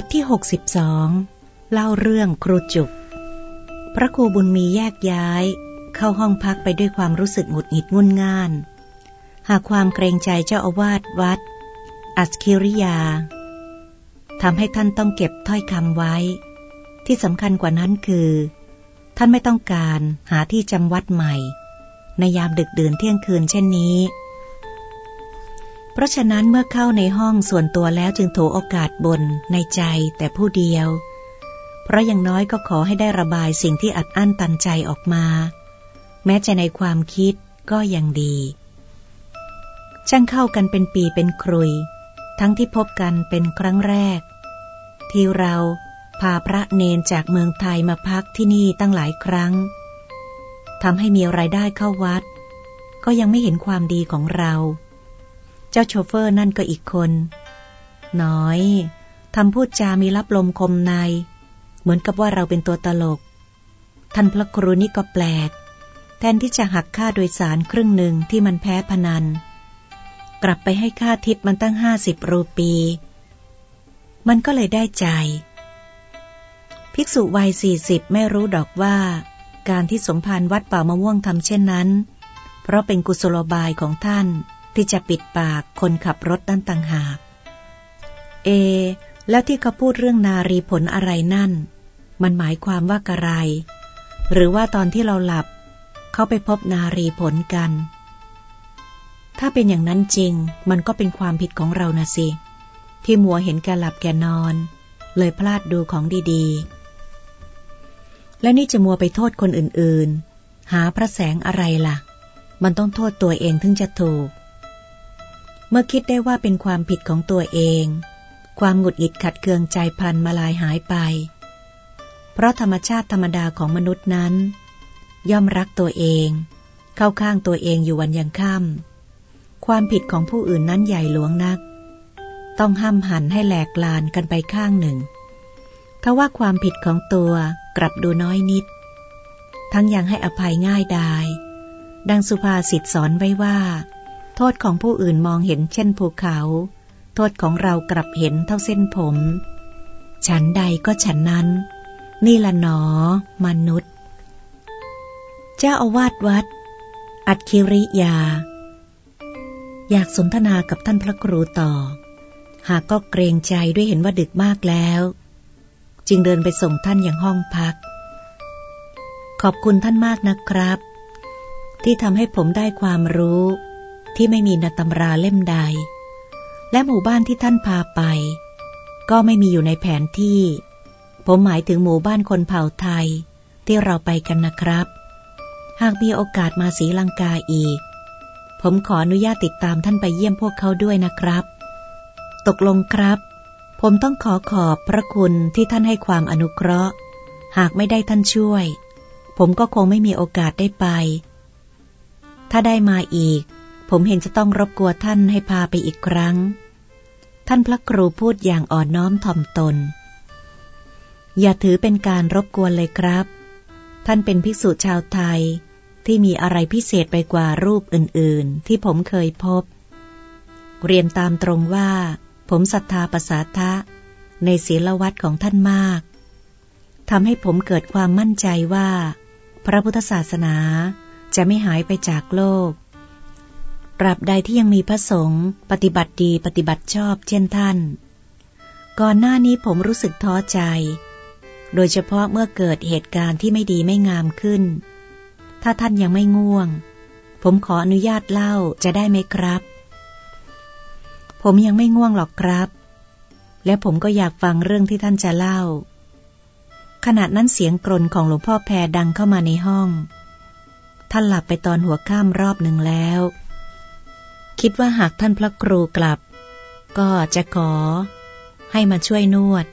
บทที่ 62 เล่าเรื่องครูจุก พระครูบุญมีแยกย้าย เข้าห้องพักไปด้วยความรู้สึกหงุดหงิดงุนง่าน หากความเกรงใจเจ้าอาวาสวัด อัสคิริยาทำให้ท่านต้องเก็บถ้อยคำไว้ ที่สำคัญกว่านั้นคือ ท่านไม่ต้องการหาที่จำวัดใหม่ ในยามดึกดื่นเที่ยงคืนเช่นนี้ เพราะฉะนั้นเมื่อเข้าในห้องส่วนตัวแล้วจึงถูโอกาสบนในใจแต่ผู้เดียว เพราะอย่างน้อยก็ขอให้ได้ระบายสิ่งที่อัดอั้นตันใจออกมา แม้จะในความคิดก็ยังดีช่างเข้ากันเป็นปีเป็นครุย ทั้งที่พบกันเป็นครั้งแรก ที่เราพาพระเนนจากเมืองไทยมาพักที่นี่ตั้งหลายครั้งทำให้มีรายได้เข้าวัด ก็ยังไม่เห็นความดีของเรา เจ้าโชเฟอร์นั่นก็อีกคน น้อยทำพูดจามีรับลมคมใน เหมือนกับว่าเราเป็นตัวตลก ท่านพระครูนี่ก็แปลก แทนที่จะหักค่าโดยสารครึ่งหนึ่งที่มันแพ้พนัน กลับไปให้ค่าทิปมันตั้งห้าสิบรูปี มันก็เลยได้ใจ ภิกษุวัยสี่สิบไม่รู้ดอกว่า การที่สมภารวัดป่ามะม่วงทำเช่นนั้น เพราะเป็นกุศโลบายของท่าน ที่จะปิดปากคนขับรถด้านต่างหาก เอ แล้วที่เขาพูดเรื่องนารีผลอะไรนั่น มันหมายความว่ากระไร หรือว่าตอนที่เราหลับ เขาไปพบนารีผลกัน ถ้าเป็นอย่างนั้นจริง มันก็เป็นความผิดของเรานะสิ ที่มัวเห็นแกหลับแกนอน เลยพลาดดูของดีๆ และนี่จะมัวไปโทษคนอื่นๆ หาพระแสงอะไรล่ะ มันต้องโทษตัวเองถึงจะถูก เมื่อคิดได้ว่าเป็นความผิดของตัวเอง ความหงุดหงิดขัดเคืองใจพันมาลายหายไป เพราะธรรมชาติธรรมดาของมนุษย์นั้น ย่อมรักตัวเอง เข้าข้างตัวเองอยู่วันยังค่ำความผิดของผู้อื่นนั้นใหญ่หลวงนัก ต้องห้ามหันให้แหลกลานกันไปข้างหนึ่งทว่าความผิดของตัวกลับดูน้อยนิด ทั้งยังให้อภัยง่ายดาย ดังสุภาษิตสอนไว้ว่า โทษของผู้อื่นมองเห็นเช่นภูเขา โทษของเรากลับเห็นเท่าเส้นผม ฉันใดก็ฉันนั้น นี่ละหนอ มนุษย์ เจ้าอาวาสวัด อัดคิริยา อยากสนทนากับท่านพระครูต่อ หากก็เกรงใจด้วยเห็นว่าดึกมากแล้ว จึงเดินไปส่งท่านอย่างห้องพัก ขอบคุณท่านมากนะครับ ที่ทำให้ผมได้ความรู้ ที่ไม่มีในตำราเล่มใด และหมู่บ้านที่ท่านพาไป ก็ไม่มีอยู่ในแผนที่ ผมหมายถึงหมู่บ้านคนเผ่าไทยที่เราไปกันนะครับ หากมีโอกาสมาศีลังกาอีก ผมขออนุญาตติดตามท่านไปเยี่ยมพวกเขาด้วยนะครับ ตกลงครับ ผมต้องขอขอบพระคุณที่ท่านให้ความอนุเคราะห์ หากไม่ได้ท่านช่วย ผมก็คงไม่มีโอกาสได้ไปถ้าได้มาอีก ผมเห็นจะต้องรบกวนท่านให้พาไปอีกครั้ง ท่านพระครูพูดอย่างอ่อนน้อมถ่อมตน อย่าถือเป็นการรบกวนเลยครับ ท่านเป็นภิกษุชาวไทยที่มีอะไรพิเศษไปกว่ารูปอื่นๆ ที่ผมเคยพบ เรียนตามตรงว่า ผมศรัทธาภาษาทะ ในศีลวัดของท่านมากทำให้ผมเกิดความมั่นใจว่า พระพุทธศาสนาจะไม่หายไปจากโลก ตราบใดที่ยังมีพระสงฆ์ปฏิบัติดีปฏิบัติชอบเช่นท่าน ก่อนหน้านี้ผมรู้สึกท้อใจ โดยเฉพาะเมื่อเกิดเหตุการณ์ที่ไม่ดีไม่งามขึ้น ถ้าท่านยังไม่ง่วง ผมขออนุญาตเล่าจะได้ไหมครับ ผมยังไม่ง่วงหรอกครับ และผมก็อยากฟังเรื่องที่ท่านจะเล่า ขณะนั้นเสียงกรนของหลวงพ่อแพรดังเข้ามาในห้อง ท่านหลับไปตอนหัวข้ามรอบหนึ่งแล้ว คิดว่าหากท่านพระครูกลับ ก็จะขอ ให้มาช่วยนวด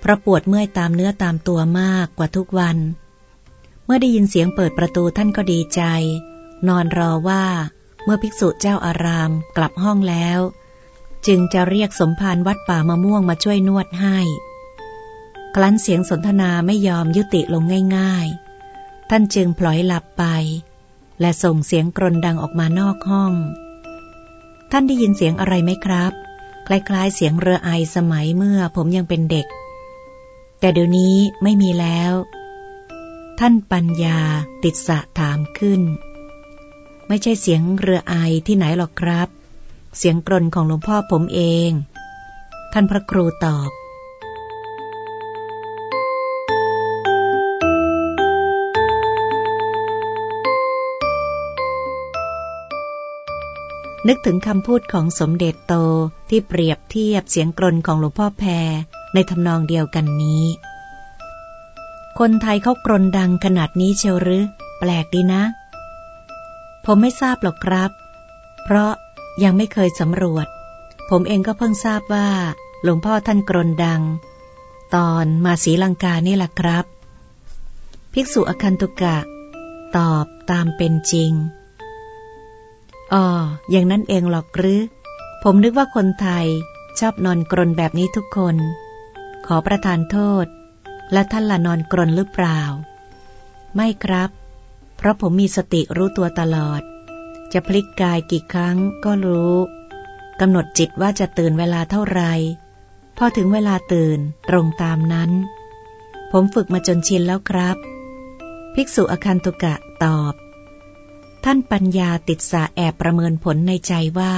เพราะปวดเมื่อยตามเนื้อตามตัวมากกว่าทุกวัน เมื่อได้ยินเสียงเปิดประตูท่านก็ดีใจ นอนรอว่า เมื่อภิกษุเจ้าอารามกลับห้องแล้ว จึงจะเรียกสมภารวัดป่ามะม่วงมาช่วยนวดให้ครั้นเสียงสนทนาไม่ยอมยุติลงง่าย ๆ ท่านจึงพลอยหลับไป และส่งเสียงกรนดังออกมานอกห้อง ท่านได้ยินเสียงอะไรไหมครับ คล้ายๆ เสียงเรือไอสมัยเมื่อผมยังเป็นเด็ก แต่เดี๋ยวนี้ไม่มีแล้ว ท่านปัญญาติดสะถามขึ้น ไม่ใช่เสียงเรือไอที่ไหนหรอกครับ เสียงกรนของหลวงพ่อผมเอง ท่านพระครูตอบ นึกถึงคำพูดของสมเด็จโตที่เปรียบเทียบเสียงกรนของหลวงพ่อแพรในทำนองเดียวกันนี้ คนไทยเขากรนดังขนาดนี้เชียวหรือ แปลกดีนะ ผมไม่ทราบหรอกครับ เพราะยังไม่เคยสำรวจ ผมเองก็เพิ่งทราบว่า หลวงพ่อท่านกรนดัง ตอนมาสีลังกานี่แหละครับ ภิกษุอคันตุกะ ตอบตามเป็นจริง อ๋อ อย่างนั้นเองหรอกหรือ ผมนึกว่าคนไทยชอบนอนกรนแบบนี้ทุกคน ขอประทานโทษ และท่านละนอนกรนหรือเปล่า ไม่ครับ เพราะผมมีสติรู้ตัวตลอด จะพลิกกายกี่ครั้งก็รู้กำหนดจิตว่าจะตื่นเวลาเท่าไร พอถึงเวลาตื่นตรงตามนั้น ผมฝึกมาจนชินแล้วครับ ภิกษุอคันตุกะตอบ ท่านปัญญาติดสาแอบประเมินผลในใจว่า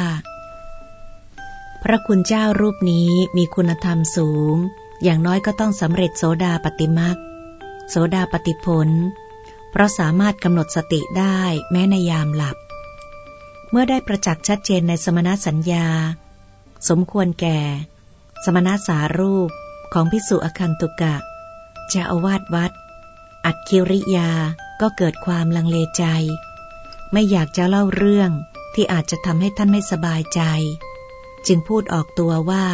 พระคุณเจ้ารูปนี้มีคุณธรรมสูง อย่างน้อยก็ต้องสำเร็จโสดาปฏิมักโสดาปฏิผล เพราะสามารถกำหนดสติได้แม้ในยามหลับ เมื่อได้ประจักษ์ชัดเจนในสมณสัญญา สมควรแก่ สมณสารูปของพิสุอคันตุกะจะอาวาสวัด อัดคิริยาก็เกิดความลังเลใจ ไม่อยากจะเล่าเรื่องที่อาจจะทำให้ท่านไม่สบายใจ จึงพูดออกตัวว่า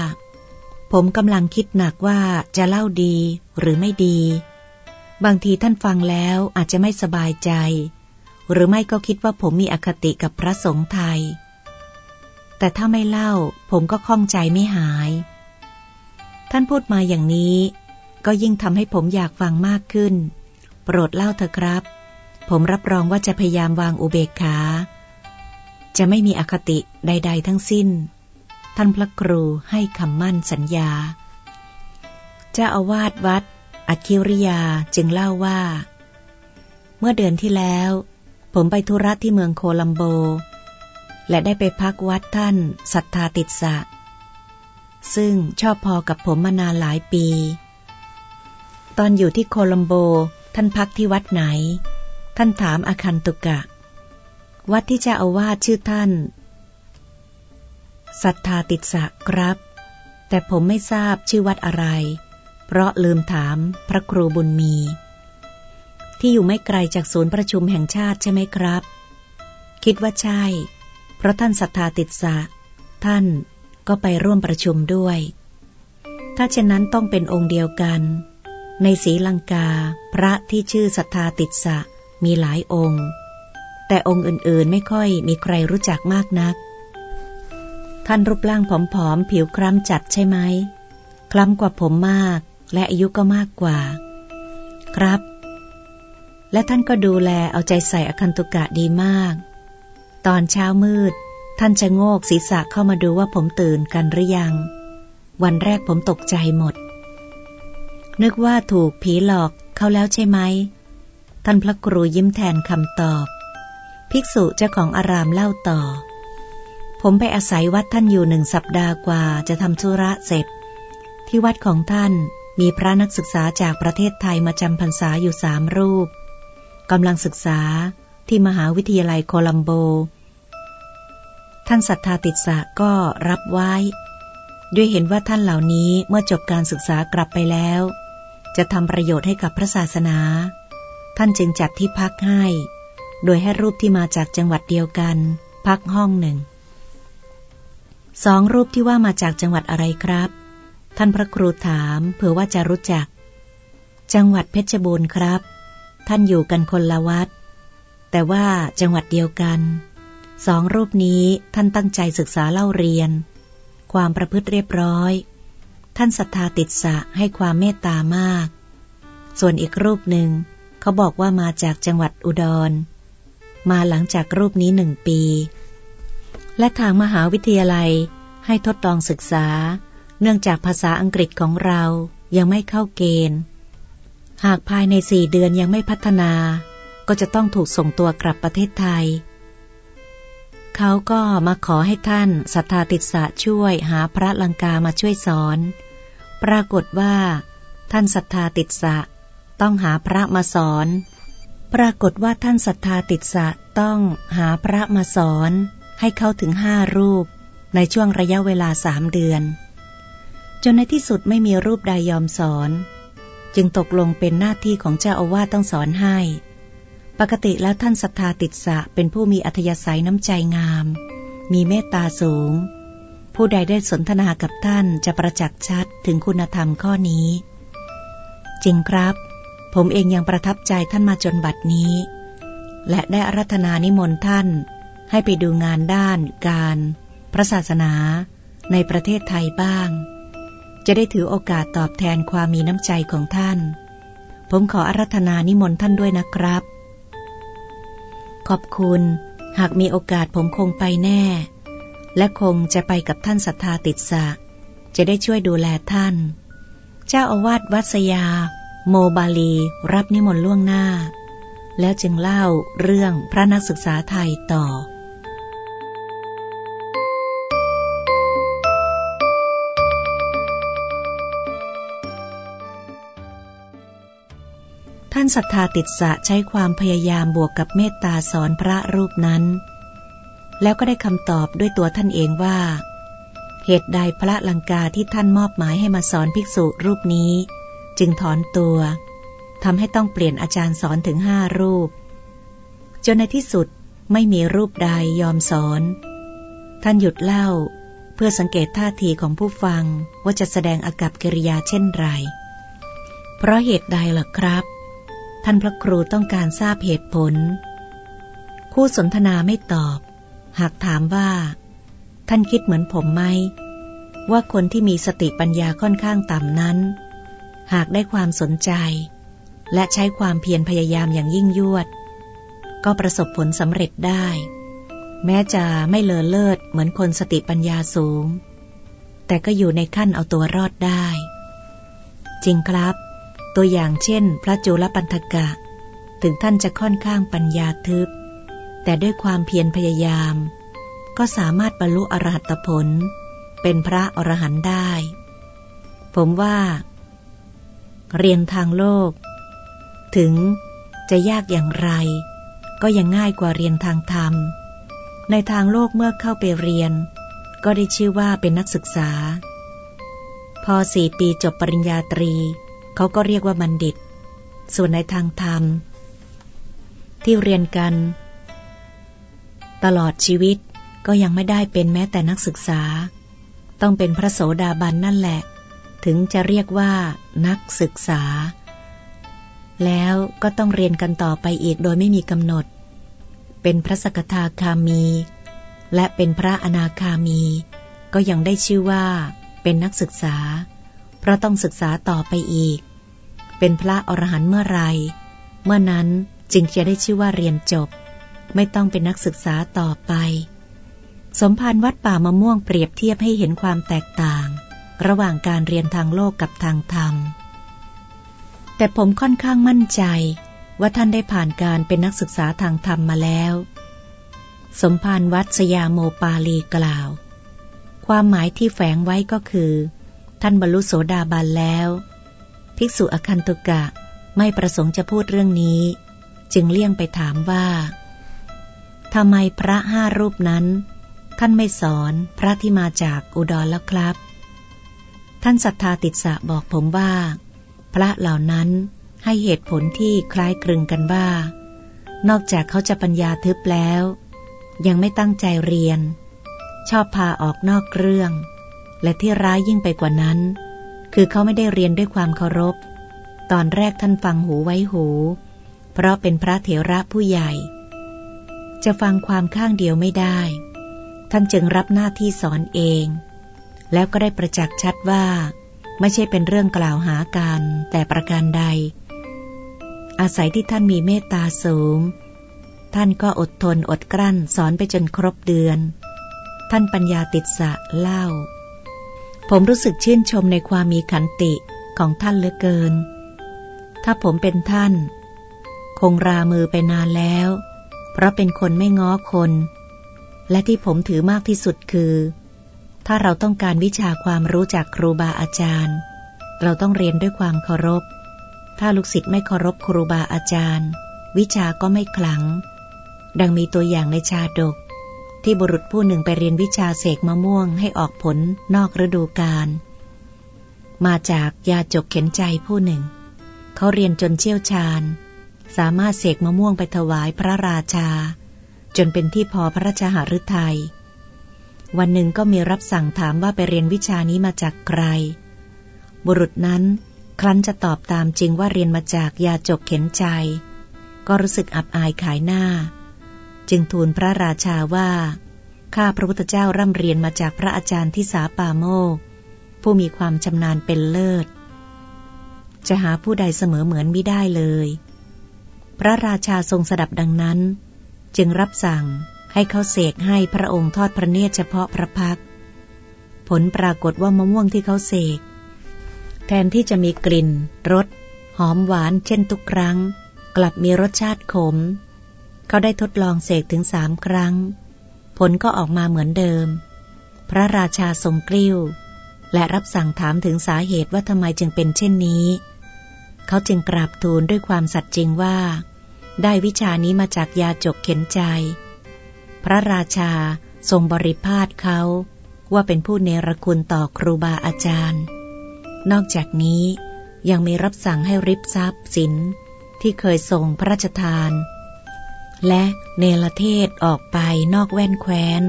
ผมกำลังคิดหนักว่าจะเล่าดีหรือไม่ดี บางทีท่านฟังแล้วอาจจะไม่สบายใจ หรือไม่ก็คิดว่าผมมีอคติกับพระสงฆ์ไทย แต่ถ้าไม่เล่าผมก็ข้องใจไม่หาย ท่านพูดมาอย่างนี้ ก็ยิ่งทำให้ผมอยากฟังมากขึ้น โปรดเล่าเถอะครับ ผมรับรองว่าจะพยายามวางอุเบกขา จะไม่มีอคติใด ๆ ทั้งสิ้น ท่านพระครูให้คำมั่นสัญญา เจ้าอาวาสวัด อัคิริยาจึงเล่าว่า เมื่อเดือนที่แล้ว ผมไปธุระที่เมืองโคลัมโบ และได้ไปพักวัดท่านศรัทธาติสะ ซึ่งชอบพอกับผมมานานหลายปี ตอนอยู่ที่โคลัมโบท่านพักที่วัดไหน ท่านถามอาคันตุกะ วัดที่เจ้าอาวาสชื่อท่านศรัทธาติดสะครับ แต่ผมไม่ทราบชื่อวัดอะไร เพราะลืมถามพระครูบุญมี ที่อยู่ไม่ไกลจากศูนย์ประชุมแห่งชาติใช่ไหมครับ คิดว่าใช่ เพราะท่านศรัทธาติดสะท่านก็ไปร่วมประชุมด้วย ถ้าเช่นนั้นต้องเป็นองค์เดียวกัน ในศรีลังกา พระที่ชื่อศรัทธาติดสะ มีหลายองค์ แต่องค์อื่นๆไม่ค่อยมีใครรู้จักมากนัก ท่านรูปร่างผอมๆ ผิวคล้ำจัดใช่ไหม คล้ำกว่าผมมาก และอายุก็มากกว่า ครับ และท่านก็ดูแลเอาใจใส่อคันตุกะดีมาก ตอนเช้ามืด ท่านจะโงกศีรษะเข้ามาดูว่าผมตื่นกันหรือยัง วันแรกผมตกใจหมดนึกว่าถูกผีหลอกเขาแล้วใช่ไหม ท่านพระครูยิ้มแทนคำตอบ ภิกษุเจ้าของอารามเล่าต่อ ผมไปอาศัยวัดท่านอยู่หนึ่งสัปดาห์กว่าจะทำธุระเสร็จ ที่วัดของท่านมีพระนักศึกษาจากประเทศไทยมาจำพรรษาอยู่สามรูปกำลังศึกษาที่มหาวิทยาลัยโคลัมโบ ท่านศรัทธาติดสะก็รับไว้ ด้วยเห็นว่าท่านเหล่านี้เมื่อจบการศึกษากลับไปแล้ว จะทำประโยชน์ให้กับพระศาสนา ท่านจึงจัดที่พักให้ โดยให้รูปที่มาจากจังหวัดเดียวกัน พักห้องหนึ่ง สองรูปที่ว่ามาจากจังหวัดอะไรครับ ท่านพระครูถามเผื่อว่าจะรู้จัก จังหวัดเพชรบูรณ์ครับ ท่านอยู่กันคนละวัด แต่ว่าจังหวัดเดียวกัน สองรูปนี้ท่านตั้งใจศึกษาเล่าเรียน ความประพฤติเรียบร้อย ท่านศรัทธาติดสะให้ความเมตตามาก ส่วนอีกรูปหนึ่ง เขาบอกว่ามาจากจังหวัดอุดร มาหลังจากรูปนี้หนึ่งปี และทางมหาวิทยาลัยให้ทดลองศึกษา เนื่องจากภาษาอังกฤษของเรายังไม่เข้าเกณฑ์ หากภายในสี่เดือนยังไม่พัฒนา ก็จะต้องถูกส่งตัวกลับประเทศไทย เขาก็มาขอให้ท่านสัทธาติสะช่วยหาพระลังกามาช่วยสอน ปรากฏว่า ท่านสัทธาติสะ ต้องหาพระมาสอน ปรากฏว่าท่านสัทธาติดสะต้องหาพระมาสอน ให้เขาถึงห้ารูป ในช่วงระยะเวลาสามเดือน จนในที่สุดไม่มีรูปใดยอมสอน จึงตกลงเป็นหน้าที่ของเจ้าอาวาสต้องสอนให้ ปกติแล้วท่านสัทธาติดสะเป็นผู้มีอัธยาศัยน้ำใจงาม มีเมตตาสูงผู้ใดได้สนทนากับท่านจะประจักษ์ชัดถึงคุณธรรมข้อนี้ จริงครับ ผมเองยังประทับใจท่านมาจนบัดนี้ และได้อารัธนานิมนต์ท่าน ให้ไปดูงานด้าน การ พระศาสนา ในประเทศไทยบ้าง จะได้ถือโอกาสตอบแทนความมีน้ำใจของท่าน ผมขออารัธนานิมนต์ท่านด้วยนะครับ ขอบคุณ หากมีโอกาสผมคงไปแน่ และคงจะไปกับท่านศรัทธาติดสะจะได้ช่วยดูแลท่าน เจ้าอาวาสวัดสยา โมบาลีรับนิมนต์ล่วงหน้า แล้วจึงเล่าเรื่องพระนักศึกษาไทยต่อ ท่านศรัทธาติดสะใช้ความพยายามบวกกับเมตตาสอนพระรูปนั้น แล้วก็ได้คำตอบด้วยตัวท่านเองว่า เหตุใดพระลังกาที่ท่านมอบหมายให้มาสอนภิกษุรูปนี้ จึงถอนตัวทำให้ต้องเปลี่ยนอาจารย์สอนถึงห้ารูป จนในที่สุดไม่มีรูปใดยอมสอน ท่านหยุดเล่า เพื่อสังเกตท่าทีของผู้ฟังว่าจะแสดงอากับกิริยาเช่นไร เพราะเหตุใดล่ะครับ ท่านพระครูต้องการทราบเหตุผล คู่สนทนาไม่ตอบ หากถามว่า ท่านคิดเหมือนผมไหมว่าคนที่มีสติปัญญาค่อนข้างต่ำนั้น หากได้ความสนใจ และใช้ความเพียรพยายามอย่างยิ่งยวด ก็ประสบผลสำเร็จได้ แม้จะไม่เลอเลิศเหมือนคนสติปัญญาสูง แต่ก็อยู่ในขั้นเอาตัวรอดได้ จริงครับ ตัวอย่างเช่น พระจุลปันธกะ ถึงท่านจะค่อนข้างปัญญาทึบ แต่ด้วยความเพียรพยายาม ก็สามารถบรรลุอรหัตผล เป็นพระอรหันต์ได้ ผมว่า เรียนทางโลก ถึงจะยากอย่างไร ก็ยังง่ายกว่าเรียนทางธรรม ในทางโลกเมื่อเข้าไปเรียน ก็ได้ชื่อว่าเป็นนักศึกษา พอสี่ปีจบปริญญาตรี เขาก็เรียกว่าบัณฑิต ส่วนในทางธรรม ที่เรียนกัน ตลอดชีวิตก็ยังไม่ได้เป็นแม้แต่นักศึกษา ต้องเป็นพระโสดาบันนั่นแหละ ถึงจะเรียกว่านักศึกษา แล้วก็ต้องเรียนกันต่อไปอีกโดยไม่มีกำหนด เป็นพระสกทาคามี และเป็นพระอนาคามี ก็ยังได้ชื่อว่าเป็นนักศึกษา เพราะต้องศึกษาต่อไปอีก เป็นพระอรหันต์เมื่อไร เมื่อนั้นจึงจะได้ชื่อว่าเรียนจบ ไม่ต้องเป็นนักศึกษาต่อไป สมภารวัดป่ามะม่วงเปรียบเทียบให้เห็นความแตกต่าง ระหว่างการเรียนทางโลกกับทางธรรม แต่ผมค่อนข้างมั่นใจว่าท่านได้ผ่านการเป็นนักศึกษาทางธรรมมาแล้ว สมภารวัดสยามโมปาลีกล่าว ความหมายที่แฝงไว้ก็คือ ท่านบรรลุโสดาบันแล้ว ภิกษุอคันตุกะไม่ประสงค์จะพูดเรื่องนี้ จึงเลี่ยงไปถามว่าทำไมพระห้ารูปนั้น ท่านไม่สอนพระที่มาจากอุดรแล้วครับ ท่านศรัทธาติดสะบอกผมว่า พระเหล่านั้นให้เหตุผลที่คล้ายคลึงกันว่า นอกจากเขาจะปัญญาทึบแล้ว ยังไม่ตั้งใจเรียน ชอบพาออกนอกเรื่อง และที่ร้ายยิ่งไปกว่านั้น คือเขาไม่ได้เรียนด้วยความเคารพ ตอนแรกท่านฟังหูไว้หู เพราะเป็นพระเถระผู้ใหญ่ จะฟังความข้างเดียวไม่ได้ ท่านจึงรับหน้าที่สอนเอง แล้วก็ได้ประจักษ์ชัดว่า ไม่ใช่เป็นเรื่องกล่าวหากันแต่ประการใด อาศัยที่ท่านมีเมตตาสูง ท่านก็อดทนอดกลั้นสอนไปจนครบเดือน ท่านปัญญาติดสะเล่า ผมรู้สึกชื่นชมในความมีขันติของท่านเหลือเกิน ถ้าผมเป็นท่าน คงรามือไปนานแล้ว เพราะเป็นคนไม่ง้อคน และที่ผมถือมากที่สุดคือ ถ้าเราต้องการวิชาความรู้จากครูบาอาจารย์ เราต้องเรียนด้วยความเคารพ ถ้าลูกศิษย์ไม่เคารพครูบาอาจารย์ วิชาก็ไม่คลัง ดังมีตัวอย่างในชาดก ที่บุรุษผู้หนึ่งไปเรียนวิชาเสกมะม่วงให้ออกผลนอกฤดูกาลมาจากยาจกเข็นใจผู้หนึ่ง เขาเรียนจนเชี่ยวชาญ สามารถเสกมะม่วงไปถวายพระราชา จนเป็นที่พอพระราชหฤทยัย วันหนึ่งก็มีรับสั่งถามว่าไปเรียนวิชานี้มาจากใคร บุรุษนั้นครั้นจะตอบตามจริงว่าเรียนมาจากยาจกเข็นใจ ก็รู้สึกอับอายขายหน้า จึงทูลพระราชาว่า ข้าพระพุทธเจ้าร่ำเรียนมาจากพระอาจารย์ที่สาปาโมก ผู้มีความชำนาญเป็นเลิศ จะหาผู้ใดเสมอเหมือนไม่ได้เลย พระราชาทรงสดับดังนั้น จึงรับสั่ง ให้เขาเสกให้พระองค์ทอดพระเนตรเฉพาะพระพัก ผลปรากฏว่ามะม่วงที่เขาเสก แทนที่จะมีกลิ่นรสหอมหวานเช่นทุกครั้ง กลับมีรสชาติขม เขาได้ทดลองเสกถึงสามครั้ง ผลก็ออกมาเหมือนเดิม พระราชาทรงกลิ้ว และรับสั่งถามถึงสาเหตุว่าทำไมจึงเป็นเช่นนี้ เขาจึงกราบทูลด้วยความสัตย์จริงว่า ได้วิชานี้มาจากยาจกเข็นใจ พระราชาทรงบริพาทเขาว่าเป็นผู้เนรคุณต่อครูบาอาจารย์ นอกจากนี้ยังมีรับสั่งให้ริบทรัพย์สินที่เคยส่งพระราชทาน และเนรเทศออกไปนอกแว่นแคว้น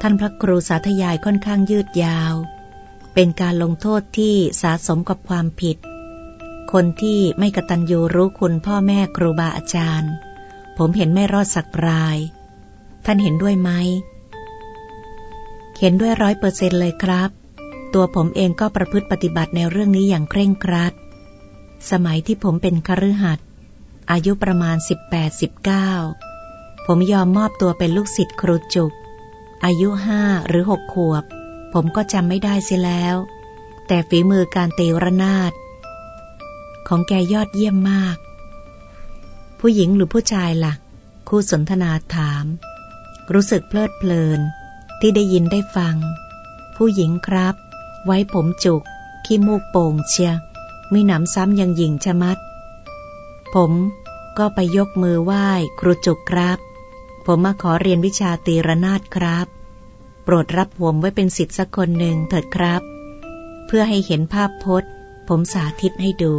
ท่านพระครูสาธยายค่อนข้างยืดยาว เป็นการลงโทษที่สะสมกับความผิด คนที่ไม่กตัญญูรู้คุณพ่อแม่ครูบาอาจารย์ ผมเห็นไม่รอดสักราย ท่านเห็นด้วยไหม เห็นด้วยร้อยเปอร์เซ็นเลยครับ ตัวผมเองก็ประพฤติปฏิบัติในเรื่องนี้อย่างเคร่งครัด สมัยที่ผมเป็นคฤหัสถ์อายุประมาณ 18-19 ผมยอมมอบตัวเป็นลูกศิษย์ครูจุก อายุห้าหรือหกขวบ ผมก็จำไม่ได้เสียแล้ว แต่ฝีมือการตีระนาด ของแกยอดเยี่ยมมาก ผู้หญิงหรือผู้ชายละ่ะ คู่สนทนาถาม รู้สึกเพลิดเพลิน ที่ได้ยินได้ฟัง ผู้หญิงครับ ไว้ผมจุก ขี้มูกโป่งเชียมีหนำซ้ำยังหญิงชะมัด ผมก็ไปยกมือไหว้ครูจุกครับ ผมมาขอเรียนวิชาตีระนาดครับ โปรดรับผมไว้เป็นสิทธิ์สักคนหนึ่งเถิดครับ เพื่อให้เห็นภาพพจน์ ผมสาธิตให้ดู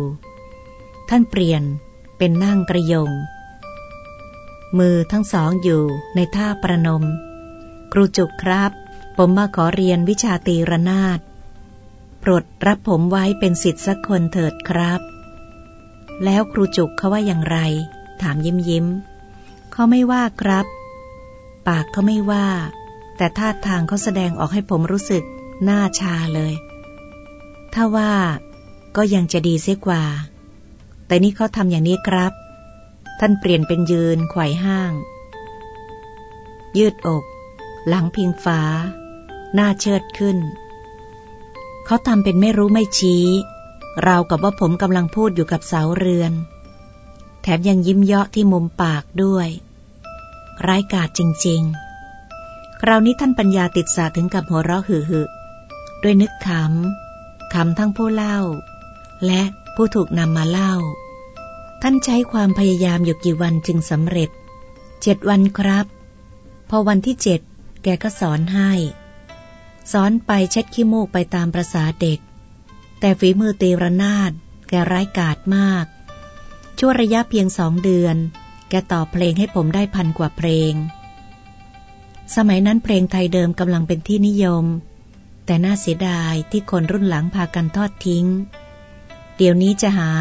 ท่านเปลี่ยนเป็นนั่งกระยง มือทั้งสองอยู่ในท่าประนม ครูจุกครับ ผมมาขอเรียนวิชาตีระนาดโปรดรับผมไว้เป็นสิทธิ์สักคนเถิดครับ แล้วครูจุกเขาว่าอย่างไร ถามยิ้มยิ้มเขาไม่ว่าครับ ปากเขาไม่ว่า แต่ท่าทางเขาแสดงออกให้ผมรู้สึกหน้าชาเลย ถ้าว่าก็ยังจะดีเสียกว่า แต่นี่เขาทำอย่างนี้ครับ ท่านเปลี่ยนเป็นยืนไขว่ห้าง ยืดอก หลังพิงฟ้า หน้าเชิดขึ้น เขาทำเป็นไม่รู้ไม่ชี้ ราวกับว่าผมกำลังพูดอยู่กับเสาเรือน แถมยังยิ้มเยาะที่มุมปากด้วย ร้ายกาจจริง ๆ คราวนี้ท่านปัญญาติดสาถึงกับหัวเราะหึ่ด้วยนึกขำขำทั้งผู้เล่า และผู้ถูกนำมาเล่า ท่านใช้ความพยายามอยู่กี่วันจึงสำเร็จ เจ็ดวันครับ พอวันที่เจ็ดแกก็สอนให้ สอนไปเช็ดขี้มูกไปตามประษาเด็ก แต่ฝีมือตีระนาด แกร้ายกาจมาก ช่วระยะเพียงสองเดือน แกต่อเพลงให้ผมได้พันกว่าเพลง สมัยนั้นเพลงไทยเดิมกำลังเป็นที่นิยม แต่น่าเสียดายที่คนรุ่นหลังพากันทอดทิ้ง เดี๋ยวนี้จะหา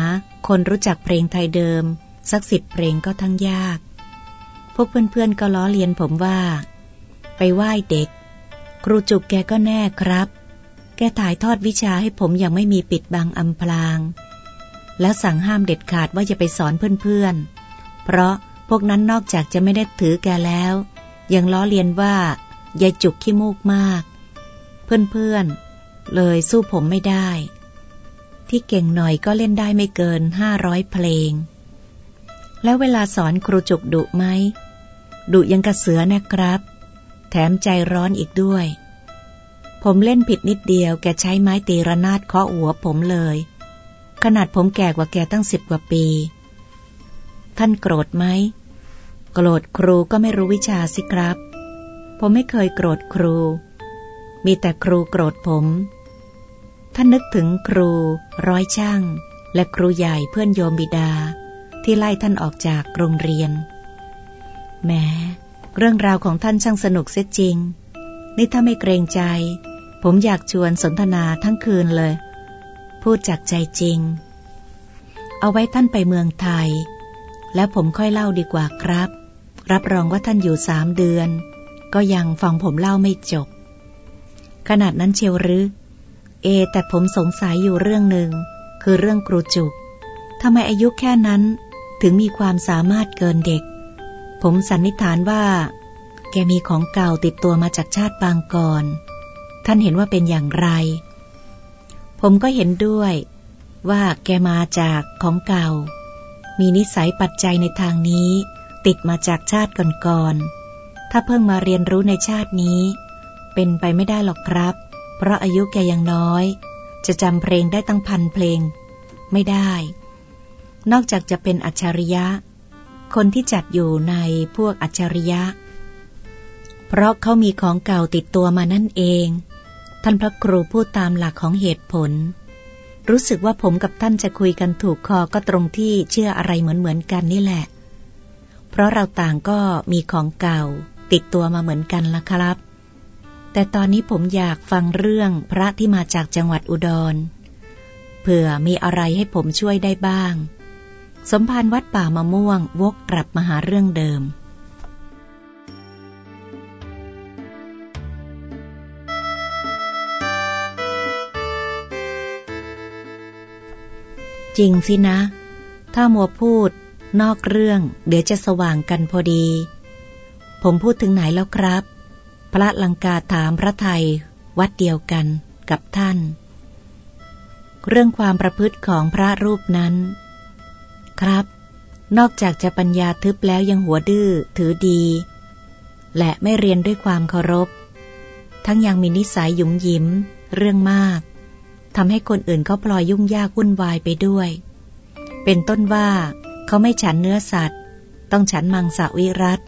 คนรู้จักเพลงไทยเดิม สักสิบเพลงก็ทั้งยาก พวกเพื่อนๆก็ล้อเลียนผมว่า ไปไหว้เด็ก ครูจุกแกก็แน่ครับ แกถ่ายทอดวิชาให้ผมอย่างไม่มีปิดบังอำพราง แล้วสั่งห้ามเด็ดขาดว่าจะไปสอนเพื่อนๆ เพราะพวกนั้นนอกจากจะไม่ได้ถือแกแล้ว ยังล้อเลียนว่ายายจุกขี้มูกมาก เพื่อนๆเลยสู้ผมไม่ได้ ที่เก่งหน่อยก็เล่นได้ไม่เกินห้าร้อยเพลง แล้วเวลาสอนครูจุกดุไหมดุยังกระเสือนะครับ แถมใจร้อนอีกด้วย ผมเล่นผิดนิดเดียวแกใช้ไม้ตีระนาดเคาะหัวผมเลย ขนาดผมแก่กว่าแกตั้งสิบกว่าปี ท่านโกรธไหม โกรธครูก็ไม่รู้วิชาสิครับ ผมไม่เคยโกรธครู มีแต่ครูโกรธผม ท่านนึกถึงครูร้อยช่าง และครูใหญ่เพื่อนโยมบิดา ที่ไล่ท่านออกจากโรงเรียนแม้เรื่องราวของท่านช่างสนุกเสียจริง นี่ถ้าไม่เกรงใจ ผมอยากชวนสนทนาทั้งคืนเลย พูดจากใจจริง เอาไว้ท่านไปเมืองไทย แล้วผมค่อยเล่าดีกว่าครับ รับรองว่าท่านอยู่สามเดือน ก็ยังฟังผมเล่าไม่จบ ขนาดนั้นเชียวหรือ เอ แต่ผมสงสัยอยู่เรื่องหนึ่ง คือเรื่องครูจุกทำไมอายุแค่นั้น ถึงมีความสามารถเกินเด็ก ผมสันนิษฐานว่า แกมีของเก่าติดตัวมาจากชาติปางก่อน ท่านเห็นว่าเป็นอย่างไร ผมก็เห็นด้วยว่าแกมาจากของเก่า มีนิสัยปัจจัยในทางนี้ ติดมาจากชาติก่อนๆ ถ้าเพิ่งมาเรียนรู้ในชาตินี้ เป็นไปไม่ได้หรอกครับ เพราะอายุแกยังน้อย จะจำเพลงได้ตั้งพันเพลง ไม่ได้ นอกจากจะเป็นอัจฉริยะ คนที่จัดอยู่ในพวกอัจฉริยะ เพราะเขามีของเก่าติดตัวมานั่นเอง ท่านพระครูพูดตามหลักของเหตุผล รู้สึกว่าผมกับท่านจะคุยกันถูกคอก็ตรงที่เชื่ออะไรเหมือนเหมือนกันนี่แหละ เพราะเราต่างก็มีของเก่าติดตัวมาเหมือนกันละครับ แต่ตอนนี้ผมอยากฟังเรื่องพระที่มาจากจังหวัดอุดร เผื่อมีอะไรให้ผมช่วยได้บ้าง สมภารวัดป่ามะม่วงวกกลับมาหาเรื่องเดิมจริงสินะ ถ้ามัวพูด นอกเรื่อง เดี๋ยวจะสว่างกันพอดี ผมพูดถึงไหนแล้วครับ พระลังกาถามพระไทย วัดเดียวกันกับท่าน เรื่องความประพฤติของพระรูปนั้น ครับ นอกจากจะปัญญาทึบแล้วยังหัวดื้อถือดี และไม่เรียนด้วยความเคารพ ทั้งยังมีนิสัยหยุมยิ้ม เรื่องมากทำให้คนอื่นเขาพลอยยุ่งยากวุ่นวายไปด้วย เป็นต้นว่าเขาไม่ฉันเนื้อสัตว์ ต้องฉันมังสวิรัต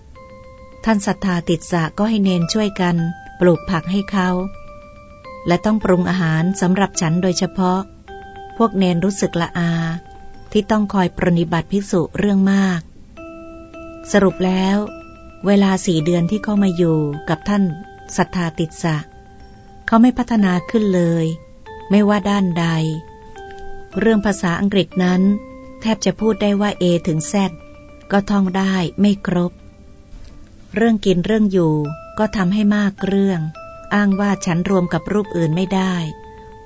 ท่านศรัทธาติดสะก็ให้เนนช่วยกันปลูกผักให้เขา และต้องปรุงอาหารสำหรับฉันโดยเฉพาะ พวกเนนรู้สึกละอา ที่ต้องคอยปรนิบัติภิกษุเรื่องมาก สรุปแล้ว เวลาสี่เดือนที่เขามาอยู่กับท่านศรัทธาติดสะ เขาไม่พัฒนาขึ้นเลย ไม่ว่าด้านใด เรื่องภาษาอังกฤษนั้น แทบจะพูดได้ว่าเอถึงแซดก็ท่องได้ไม่ครบ เรื่องกินเรื่องอยู่ ก็ทำให้มากเรื่อง อ้างว่าฉันรวมกับรูปอื่นไม่ได้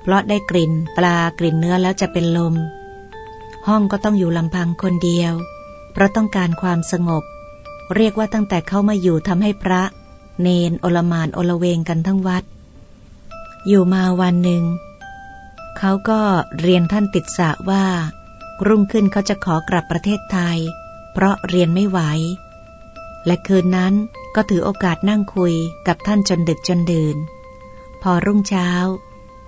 เพราะได้กลิ่นปลากลิ่นเนื้อแล้วจะเป็นลม ห้องก็ต้องอยู่ลำพังคนเดียว เพราะต้องการความสงบ เรียกว่าตั้งแต่เข้ามาอยู่ทำให้พระ เนนโอลมานโอลเวงกันทั้งวัด อยู่มาวันหนึ่งเขาก็เรียนท่านติดสะว่า รุ่งขึ้นเขาจะขอกลับประเทศไทย เพราะเรียนไม่ไหว และคืนนั้นก็ถือโอกาสนั่งคุยกับท่านจนดึกจนดื่น พอรุ่งเช้า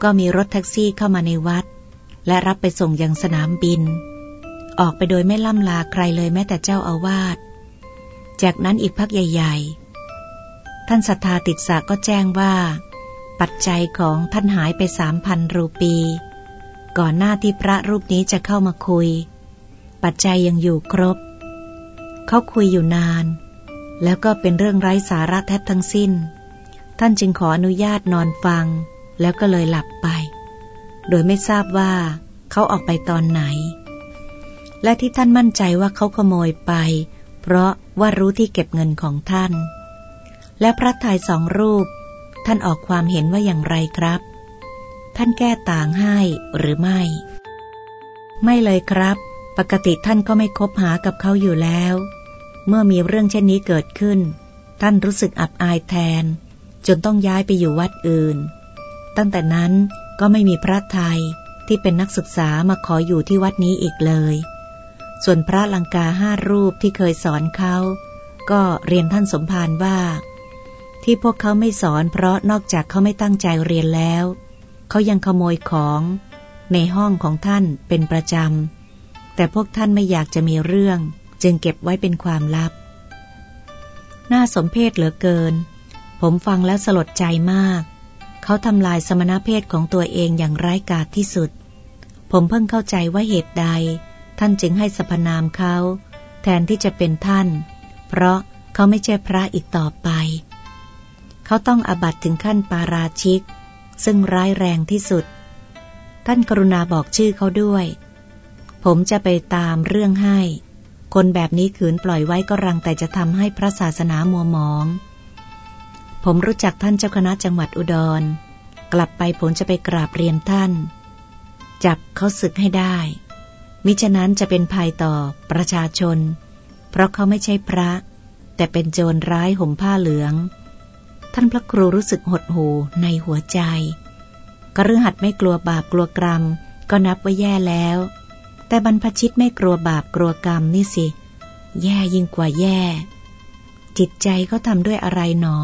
ก็มีรถแท็กซี่เข้ามาในวัด และรับไปส่งยังสนามบิน ออกไปโดยไม่ล่ำลาใครเลยแม้แต่เจ้าอาวาส จากนั้นอีกพักใหญ่ ๆ ท่านสัทธาติดสะก็แจ้งว่า ปัจจัยของท่านหายไปสามพันรูปี ก่อนหน้าที่พระรูปนี้จะเข้ามาคุย ปัจจัยยังอยู่ครบ เขาคุยอยู่นาน แล้วก็เป็นเรื่องไร้สาระแทบทั้งสิ้น ท่านจึงขออนุญาตนอนฟัง แล้วก็เลยหลับไป โดยไม่ทราบว่าเขาออกไปตอนไหน และที่ท่านมั่นใจว่าเขาขโมยไป เพราะว่ารู้ที่เก็บเงินของท่าน และพระทายสองรูป ท่านออกความเห็นว่าอย่างไรครับ ท่านแก้ต่างให้หรือไม่ ไม่เลยครับ ปกติท่านก็ไม่คบหากับเขาอยู่แล้ว เมื่อมีเรื่องเช่นนี้เกิดขึ้น ท่านรู้สึกอับอายแทน จนต้องย้ายไปอยู่วัดอื่น ตั้งแต่นั้นก็ไม่มีพระไทยที่เป็นนักศึกษามาขออยู่ที่วัดนี้อีกเลย ส่วนพระลังกาห้ารูปที่เคยสอนเขา ก็เรียนท่านสมภารว่า ที่พวกเขาไม่สอนเพราะนอกจากเขาไม่ตั้งใจเรียนแล้ว เขายังขโมยของในห้องของท่านเป็นประจำ แต่พวกท่านไม่อยากจะมีเรื่อง จึงเก็บไว้เป็นความลับ น่าสมเพชเหลือเกิน ผมฟังแล้วสลดใจมาก เขาทำลายสมณเพศของตัวเองอย่างร้ายกาจที่สุด ผมเพิ่งเข้าใจว่าเหตุใด ท่านจึงให้สรรพนามเขา แทนที่จะเป็นท่าน เพราะเขาไม่ใช่พระอีกต่อไป เขาต้องอบัตถึงขั้นปาราชิก ซึ่งร้ายแรงที่สุด ท่านกรุณาบอกชื่อเขาด้วย ผมจะไปตามเรื่องให้ คนแบบนี้ขืนปล่อยไว้ก็รังแต่จะทำให้พระศาสนามัวหมอง ผมรู้จักท่านเจ้าคณะจังหวัดอุดร กลับไปผมจะไปกราบเรียนท่าน จับเขาศึกให้ได้ มิฉะนั้นจะเป็นภัยต่อประชาชน เพราะเขาไม่ใช่พระ แต่เป็นโจรร้ายห่มผ้าเหลือง ท่านพระครูรู้สึกหดหูในหัวใจกระหัดไม่กลัวบาปกลัวกรรม ก็นับว่าแย่แล้ว แต่บรรพชิตไม่กลัวบาปกลัวกรรมนี่สิ แย่ยิ่งกว่าแย่ จิตใจเขาทำด้วยอะไรหนอ